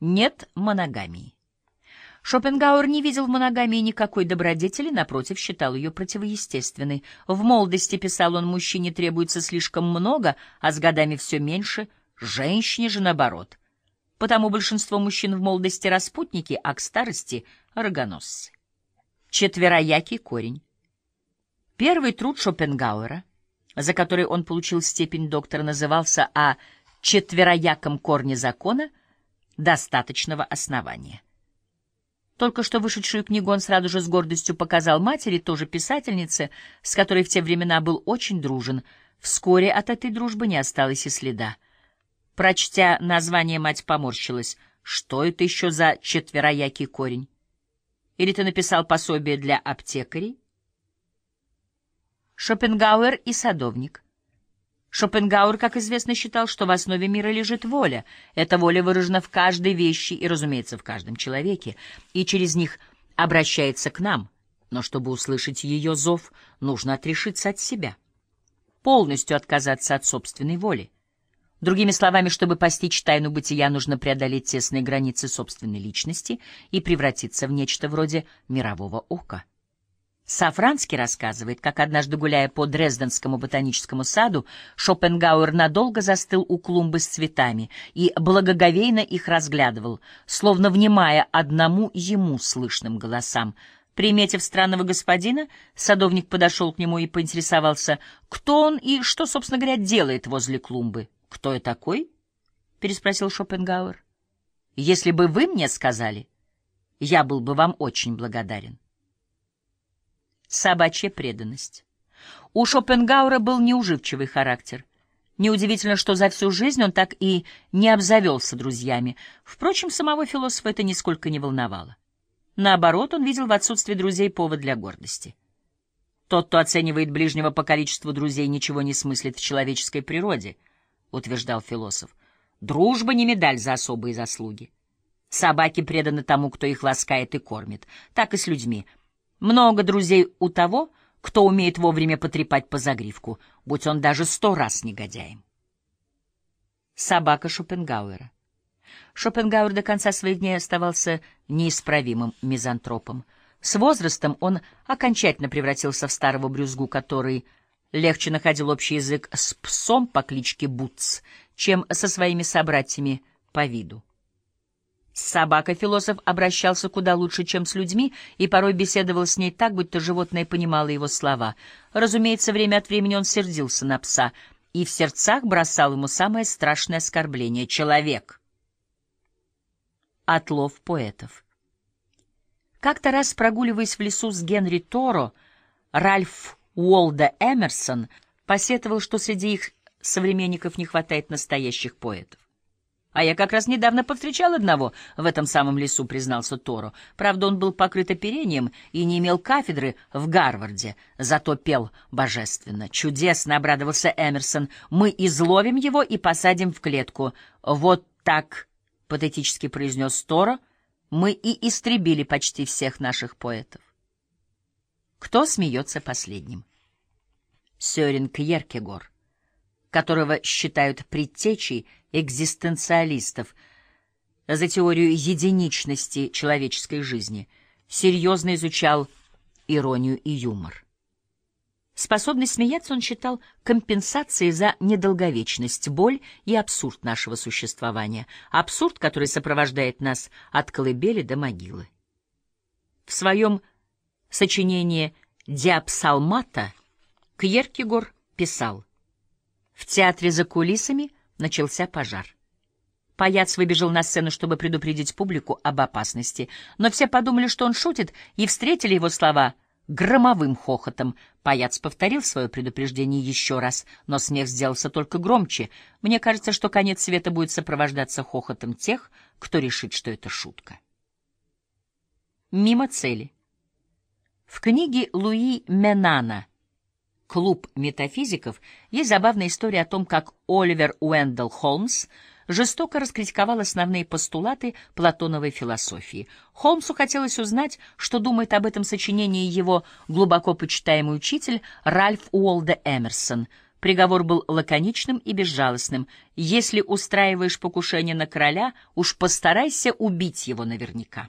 Нет моногамии. Шопенгауэр не видел в моногамии никакой добродетели, напротив, считал ее противоестественной. В молодости, писал он, мужчине требуется слишком много, а с годами все меньше, женщине же наоборот. Потому большинство мужчин в молодости распутники, а к старости — рогоносцы. Четвероякий корень. Первый труд Шопенгауэра, за который он получил степень доктора, назывался «О четверояком корне закона достаточного основания». Только что вышедшую книгу он сразу же с гордостью показал матери, тоже писательнице, с которой в те времена был очень дружен. Вскоре от этой дружбы не осталось и следа. Прочтя название, мать поморщилась. Что это еще за четвероякий корень? Или ты написал пособие для аптекарей? Шопенгауэр и садовник. Шопенгауэр, как известно, считал, что в основе мира лежит воля. Эта воля выражена в каждой вещи и, разумеется, в каждом человеке, и через них обращается к нам. Но чтобы услышать ее зов, нужно отрешиться от себя, полностью отказаться от собственной воли. Другими словами, чтобы постичь тайну бытия, нужно преодолеть тесные границы собственной личности и превратиться в нечто вроде мирового ока. Сафранский рассказывает, как однажды гуляя по Дрезденскому ботаническому саду, Шопенгауэр надолго застыл у клумбы с цветами и благоговейно их разглядывал, словно внимая одному ему слышным голосам. Приметив странного господина, садовник подошел к нему и поинтересовался, кто он и что, собственно говоря, делает возле клумбы. «Кто я такой?» — переспросил Шопенгауэр. «Если бы вы мне сказали, я был бы вам очень благодарен». Собачья преданность. У Шопенгауэра был неуживчивый характер. Неудивительно, что за всю жизнь он так и не обзавелся друзьями. Впрочем, самого философа это нисколько не волновало. Наоборот, он видел в отсутствии друзей повод для гордости. Тот, кто оценивает ближнего по количеству друзей, ничего не смыслит в человеческой природе, — утверждал философ. Дружба не медаль за особые заслуги. Собаки преданы тому, кто их ласкает и кормит. Так и с людьми — много друзей у того, кто умеет вовремя потрепать по загривку, будь он даже сто раз негодяем. Собака Шопенгауэра. Шопенгауэр до конца своих дней оставался неисправимым мизантропом. С возрастом он окончательно превратился в старого брюзгу, который легче находил общий язык с псом по кличке Бутс, чем со своими собратьями по виду. С собакой философ обращался куда лучше, чем с людьми, и порой беседовал с ней так, будто животное понимало его слова. Разумеется, время от времени он сердился на пса и в сердцах бросал ему самое страшное оскорбление — человек. Отлов поэтов. Как-то раз, прогуливаясь в лесу с Генри Торо, Ральф Уолда Эмерсон посетовал, что среди их современников не хватает настоящих поэтов. А я как раз недавно повстречал одного в этом самом лесу, признался Торо. Правда, он был покрыт оперением и не имел кафедры в Гарварде, зато пел божественно. Чудесно обрадовался Эмерсон. Мы изловим его и посадим в клетку. Вот так, патетически произнес Торо, мы и истребили почти всех наших поэтов. Кто смеется последним? Сёрен Кьеркегор которого считают предтечей экзистенциалистов, за теорию единичности человеческой жизни, серьезно изучал иронию и юмор. Способность смеяться он считал компенсацией за недолговечность, боль и абсурд нашего существования, абсурд, который сопровождает нас от колыбели до могилы. В своем сочинении «Диапсалмата» Кьеркегор писал в театре за кулисами начался пожар. Паяц выбежал на сцену, чтобы предупредить публику об опасности, но все подумали, что он шутит, и встретили его слова громовым хохотом. Паяц повторил свое предупреждение еще раз, но смех сделался только громче. Мне кажется, что конец света будет сопровождаться хохотом тех, кто решит, что это шутка. Мимо цели. В книге Луи Менана «Клуб метафизиков» есть забавная история о том, как Оливер Уэндell Холмс жестоко раскритиковал основные постулаты платоновой философии. Холмсу хотелось узнать, что думает об этом сочинении его глубоко почитаемый учитель Ральф Уолда Эмерсон — Приговор был лаконичным и безжалостным. Если устраиваешь покушение на короля, уж постарайся убить его наверняка.